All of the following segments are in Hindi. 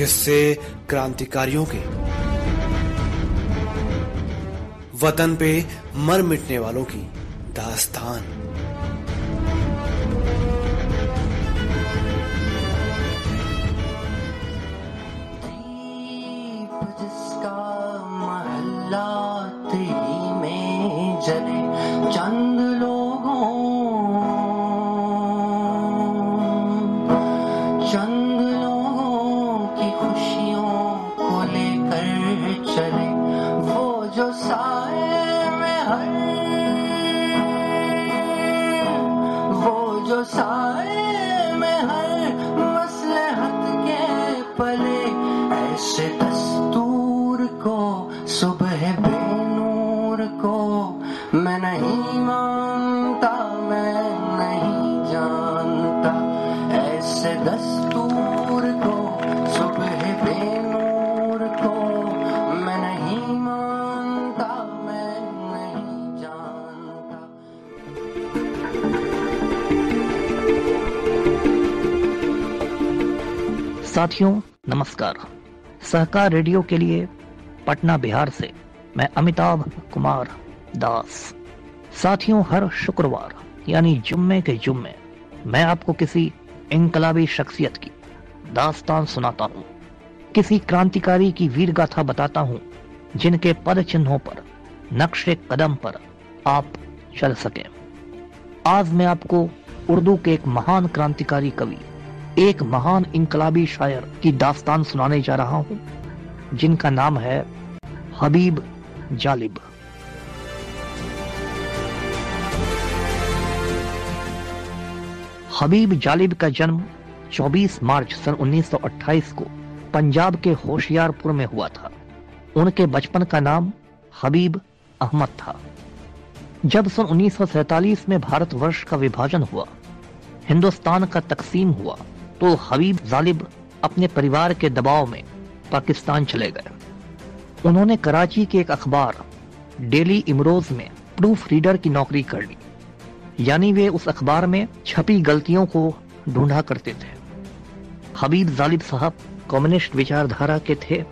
किस्से क्रांतिकारियों के। वतन पे मर मिटने वालों की दास्तान। जिसका महल्ला तेरी में जले। जो साए में हर मसलहत के पले ऐसे साथियों, नमस्कार। सहकार रेडियो के लिए पटना, बिहार से मैं अमिताभ कुमार दास। साथियों, हर शुक्रवार, यानी जुम्मे के जुम्मे, मैं आपको किसी इनकलाबी शख्सियत की दास्तान सुनाता हूँ। किसी क्रांतिकारी की वीर गाथा बताता हूँ, जिनके पद चिन्हों पर, नक्शे कदम पर आप चल सके। आज मैं आपको उर्दू के एक महान क्रांतिकारी कवि एक महान इनकलाबी शायर की दास्तान सुनाने जा रहा हूँ, जिनका नाम है हबीब जालिब। हबीब जालिब का जन्म 24 मार्च सन 1928 को पंजाब के होशियारपुर में हुआ था। उनके बचपन का नाम हबीब अहमद था। जब सन 1947 में भारतवर्ष का विभाजन हुआ, हिंदुस्तान का तकसीम हुआ तो हबीब जालिब अपने परिवार के दबाव में पाकिस्तान चले गए। उन्होंने कराची के एक अखबार, डेली इमरोज में प्रूफ रीडर की नौकरी कर ली। यानी वे उस अखबार में छपी गलतियों को ढूंढा करते थे। हबीब जालिब साहब कम्युनिस्ट विचारधारा के थे,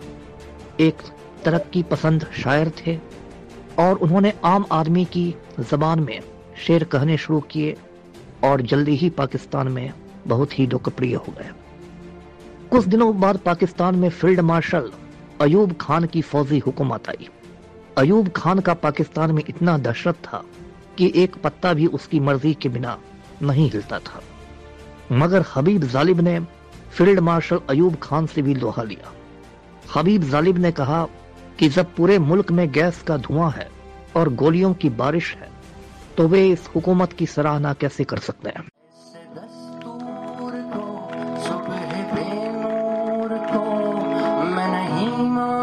एक तरक्की पसंद शायर थे और उन्होंने आम आदमी की जबान में शेर कहने शुरू किए और जल्दी ही पाकिस्तान में बहुत ही लोकप्रिय हो गए। कुछ दिनों बाद पाकिस्तान में फ़ील्ड मार्शल अयूब खान की फौजी हुकूमत आई। अयूब खान का पाकिस्तान में इतना दहशत था कि एक पत्ता भी उसकी मर्ज़ी के बिना नहीं हिलता था। मगर हबीब जालिब ने फ़ील्ड मार्शल अयूब खान से भी लोहा लिया। हबीब जालिब ने कहा कि जब पूरे मुल्क में गैस का धुआँ है और गोलियों की बारिश है तो वे इस हुकूमत की सराहना कैसे कर सकते हैं? नहीं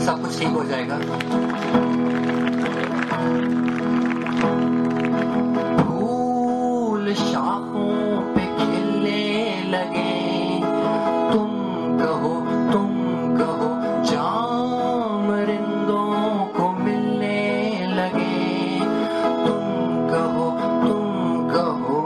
कि सब कुछ ठीक हो जाएगा। फूल शाखों पे खिलने लगे। तुम कहो तुम कहो को मिलने लगे। तुम कहो तुम कहो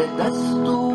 ऐसे दस्तूर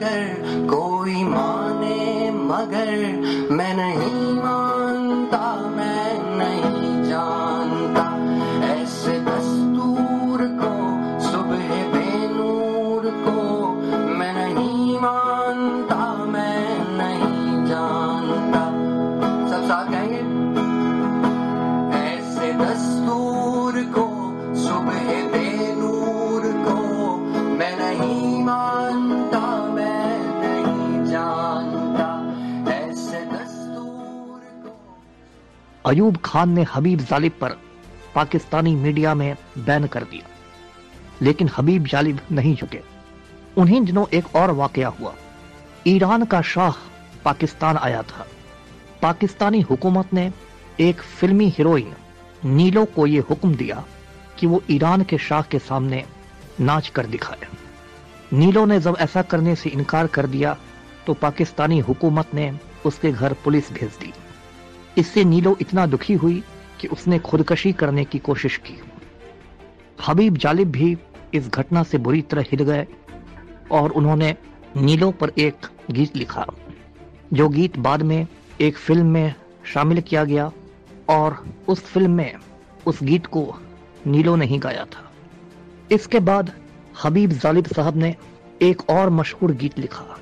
घर कोई माने मगर, मैं नहीं मानता, मैं नहीं जानता। ऐसे दस्तूर को, सुबह बेनूर को, मैं नहीं मानता, मैं नहीं जानता। सब साथ कहेंगे ऐसे दस्तूर अयूब खान ने हबीब जालिब पर पाकिस्तानी मीडिया में बैन कर दिया। लेकिन हबीब जालिब नहीं झुके। उन्हीं दिनों एक और वाकया हुआ। ईरान का शाह पाकिस्तान आया था। पाकिस्तानी हुकूमत ने एक फिल्मी हीरोइन, नीलो को यह हुक्म दिया कि वो ईरान के शाह के सामने नाच कर दिखाए। नीलो ने जब ऐसा करने से इनकार कर दिया तो पाकिस्तानी हुकूमत ने उसके घर पुलिस भेज दी। इससे नीलो इतना दुखी हुई कि उसने खुदकशी करने की कोशिश की। हबीब जालिब भी इस घटना से बुरी तरह हिल गए और उन्होंने नीलो पर एक गीत लिखा, जो गीत बाद में एक फ़िल्म में शामिल किया गया और उस फ़िल्म में उस गीत को नीलो ने ही गाया था। इसके बाद हबीब जालिब साहब ने एक और मशहूर गीत लिखा,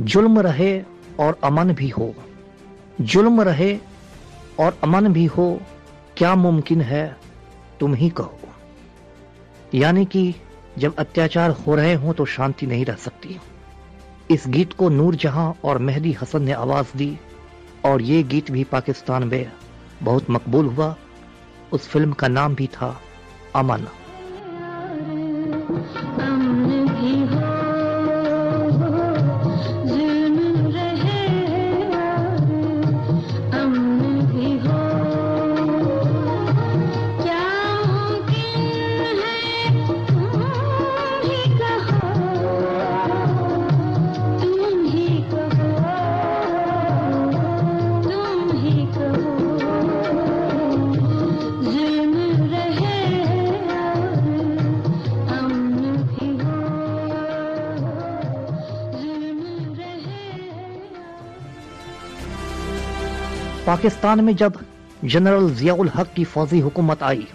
जुल्म रहे और अमन भी हो। जुल्म रहे और अमन भी हो, क्या मुमकिन है? तुम ही कहो। यानी कि जब अत्याचार हो रहे हों तो शांति नहीं रह सकती। इस गीत को नूर जहाँ और मेहदी हसन ने आवाज़ दी और ये गीत भी पाकिस्तान में बहुत मकबूल हुआ। उस फ़िल्म का नाम भी था अमन। पाकिस्तान में जब जनरल जियाउल हक की फौजी हुकूमत आई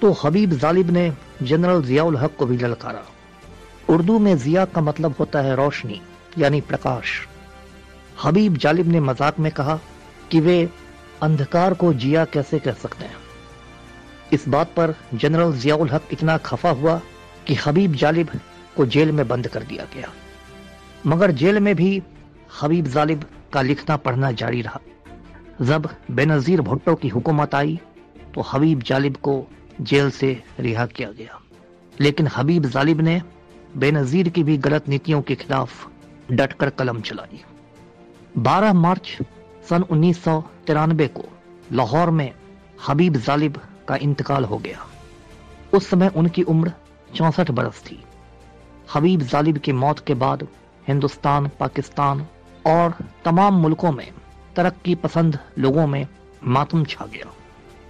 तो हबीब जालिब ने जनरल जियाउल हक को भी ललकारा। उर्दू में जिया का मतलब होता है रोशनी, यानी प्रकाश। हबीब जालिब ने मज़ाक में कहा कि वे अंधकार को जिया कैसे कह सकते हैं। इस बात पर जनरल जियाउल हक इतना खफा हुआ कि हबीब जालिब को जेल में बंद कर दिया गया। मगर जेल में भी हबीब जालिब का लिखना पढ़ना जारी रहा। जब बेनजीर भुट्टो की हुकूमत आई तो हबीब जालिब को जेल से रिहा किया गया। लेकिन हबीब जालिब ने बेनजीर की भी गलत नीतियों के खिलाफ डटकर कलम चलाई। 12 मार्च सन उन्नीस सौ तिरानबे को लाहौर में हबीब जालिब का इंतकाल हो गया। उस समय उनकी उम्र चौसठ बरस थी। हबीब जालिब की मौत के बाद हिंदुस्तान, पाकिस्तान और तमाम मुल्कों में तरक्की पसंद लोगों में मातम छा गया।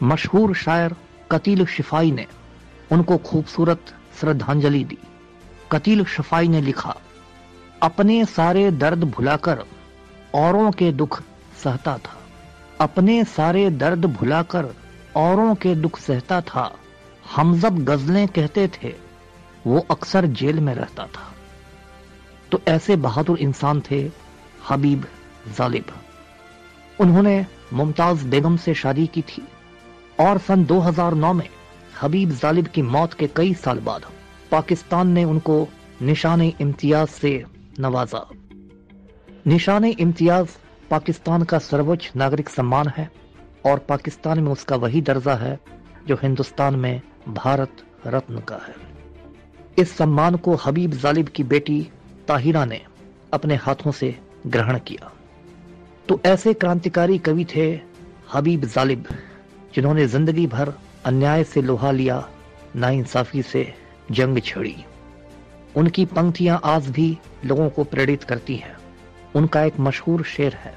मशहूर शायर कतील शिफाई ने उनको खूबसूरत श्रद्धांजलि दी। कतील शिफाई ने लिखा, अपने सारे दर्द भुलाकर औरों के दुख सहता था। अपने सारे दर्द भुलाकर औरों के दुख सहता था। हम जब गजलें कहते थे, वो अक्सर जेल में रहता था। तो ऐसे बहादुर इंसान थे हबीब जालिब। उन्होंने मुमताज़ बेगम से शादी की थी और सन 2009 में हबीब जालिब की मौत के कई साल बाद पाकिस्तान ने उनको निशान इम्तियाज़ से नवाजा। निशान इम्तियाज़ पाकिस्तान का सर्वोच्च नागरिक सम्मान है और पाकिस्तान में उसका वही दर्जा है जो हिंदुस्तान में भारत रत्न का है। इस सम्मान को हबीब जालिब की बेटी ताहिरा ने अपने हाथों से ग्रहण किया। तो ऐसे क्रांतिकारी कवि थे हबीब जालिब, जिन्होंने ज़िंदगी भर अन्याय से लोहा लिया, नाइंसाफी से जंग छेड़ी। उनकी पंक्तियाँ आज भी लोगों को प्रेरित करती हैं। उनका एक मशहूर शेर है,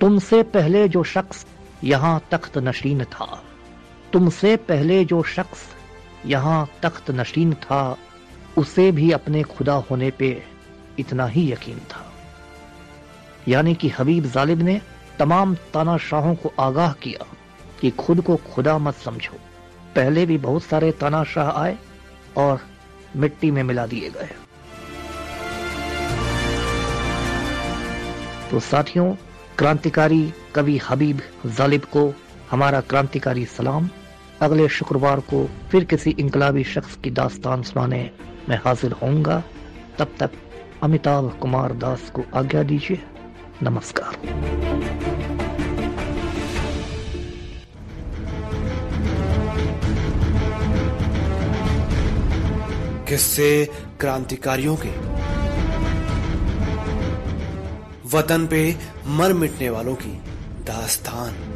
तुमसे पहले जो शख्स यहाँ तख्त नशीन था, तुमसे पहले जो शख्स यहाँ तख्त नशीन था, उसे भी अपने खुदा होने पे इतना ही यकीन था। यानी कि हबीब जालिब ने तमाम तानाशाहों को आगाह किया कि खुद को खुदा मत समझो। पहले भी बहुत सारे तानाशाह आए और मिट्टी में मिला दिए गए। तो साथियों, क्रांतिकारी कवि हबीब जालिब को हमारा क्रांतिकारी सलाम। अगले शुक्रवार को फिर किसी इंकलाबी शख्स की दास्तान सुनाने में हाजिर होऊँगा। तब तक अमिताभ कुमार दास को आज्ञा दीजिए। नमस्कार। किस्से क्रांतिकारियों के। वतन पे मर मिटने वालों की दास्तान।